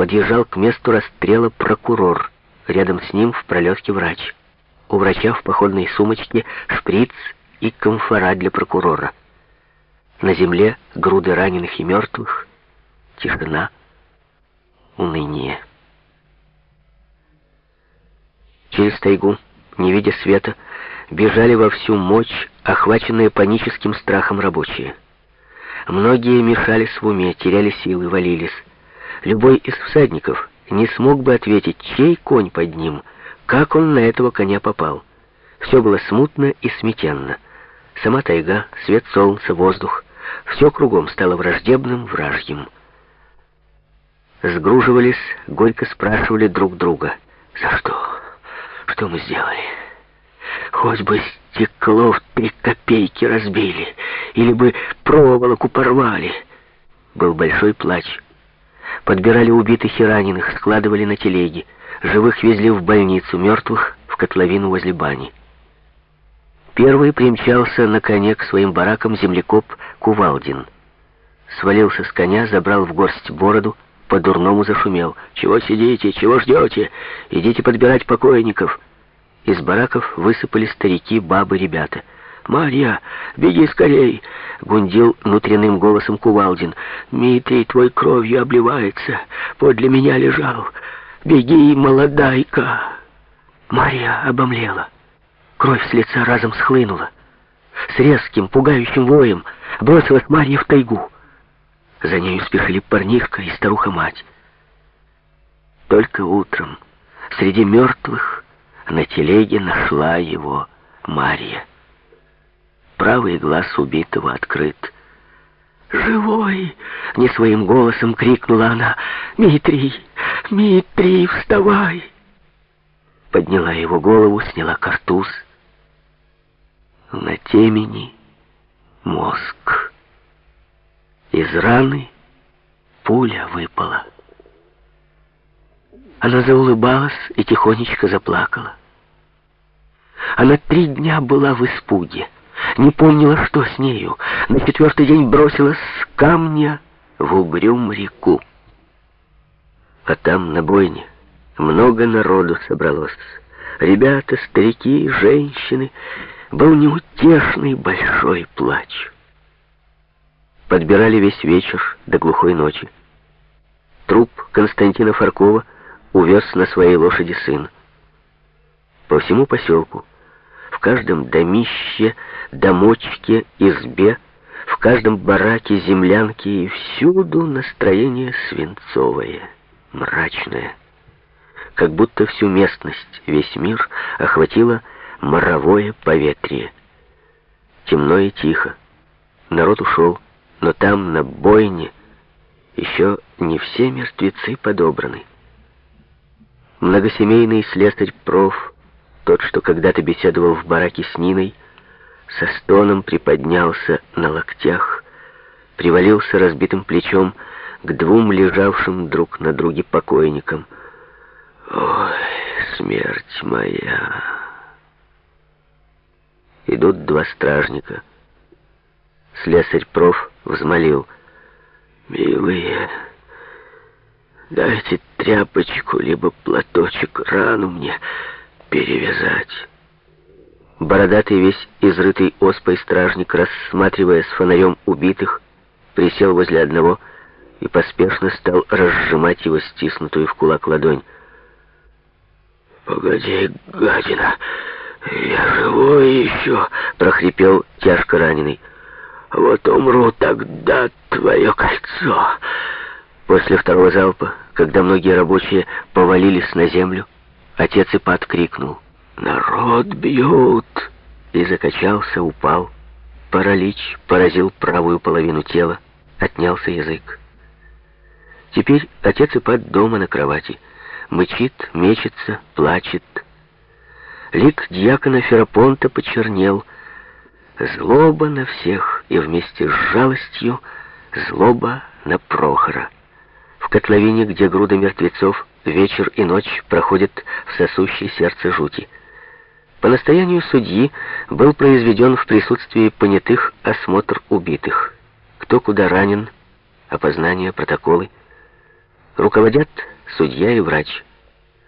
подъезжал к месту расстрела прокурор. Рядом с ним в пролетке врач. У врача в походной сумочке шприц и комфора для прокурора. На земле груды раненых и мертвых, тишина, уныние. Через тайгу, не видя света, бежали во всю мощь, охваченные паническим страхом рабочие. Многие мешались в уме, теряли силы, валились. Любой из всадников не смог бы ответить, чей конь под ним, как он на этого коня попал. Все было смутно и сметенно. Сама тайга, свет солнца, воздух, все кругом стало враждебным, вражьим. Сгруживались, горько спрашивали друг друга. «За что? Что мы сделали? Хоть бы стекло в три копейки разбили, или бы проволоку порвали». Был большой плач. Подбирали убитых и раненых, складывали на телеги. Живых везли в больницу, мертвых — в котловину возле бани. Первый примчался на коне к своим баракам землекоп Кувалдин. Свалился с коня, забрал в горсть бороду, по-дурному зашумел. «Чего сидите? Чего ждете? Идите подбирать покойников!» Из бараков высыпали старики, бабы, ребята. «Марья, беги скорей!» — гундил внутренним голосом Кувалдин. «Митрий твой кровью обливается, подле меня лежал. Беги, молодайка!» Марья обомлела. Кровь с лица разом схлынула. С резким, пугающим воем бросилась Марья в тайгу. За нею спешили парнишка и старуха-мать. Только утром среди мертвых на телеге нашла его Марья. Правый глаз убитого открыт. «Живой!» — не своим голосом крикнула она. «Митрий! Митрий, вставай!» Подняла его голову, сняла картуз — на темени мозг. Из раны пуля выпала. Она заулыбалась и тихонечко заплакала. Она три дня была в испуге, не помнила, что с нею. На четвертый день бросилась с камня в угрюм реку. А там, на бойне, много народу собралось. Ребята, старики, женщины — был неутешный большой плач. Подбирали весь вечер до глухой ночи. Труп Константина Фаркова увез на своей лошади сын. По всему поселку, в каждом домище, домочке, избе, в каждом бараке, землянке и всюду настроение свинцовое, мрачное. Как будто всю местность, весь мир охватило моровое поветрие. Темно и тихо. Народ ушел, но там, на бойне, еще не все мертвецы подобраны. Многосемейный слесарь проф, тот, что когда-то беседовал в бараке с Ниной, со стоном приподнялся на локтях, привалился разбитым плечом к двум лежавшим друг на друге покойникам. «Ой, смерть моя!» Идут два стражника. Слесарь проф взмолил. «Милые, дайте тряпочку, либо платочек, рану мне перевязать». Бородатый весь изрытый оспой стражник, рассматривая с фонарем убитых, присел возле одного и поспешно стал разжимать его стиснутую в кулак ладонь. «Погоди, гадина!» «Я живой еще!» — прохрипел тяжко раненый. «Вот умру тогда твое кольцо!» После второго залпа, когда многие рабочие повалились на землю, отец Ипат крикнул «Народ бьют!» и закачался, упал. Паралич поразил правую половину тела, отнялся язык. Теперь отец Ипат дома на кровати, мычит, мечется, плачет, Лик дьякона Ферапонта почернел. Злоба на всех и вместе с жалостью злоба на Прохора. В котловине, где груда мертвецов вечер и ночь проходят в сосущей сердце жути. По настоянию судьи был произведен в присутствии понятых осмотр убитых. Кто куда ранен, опознание, протоколы. Руководят судья и врач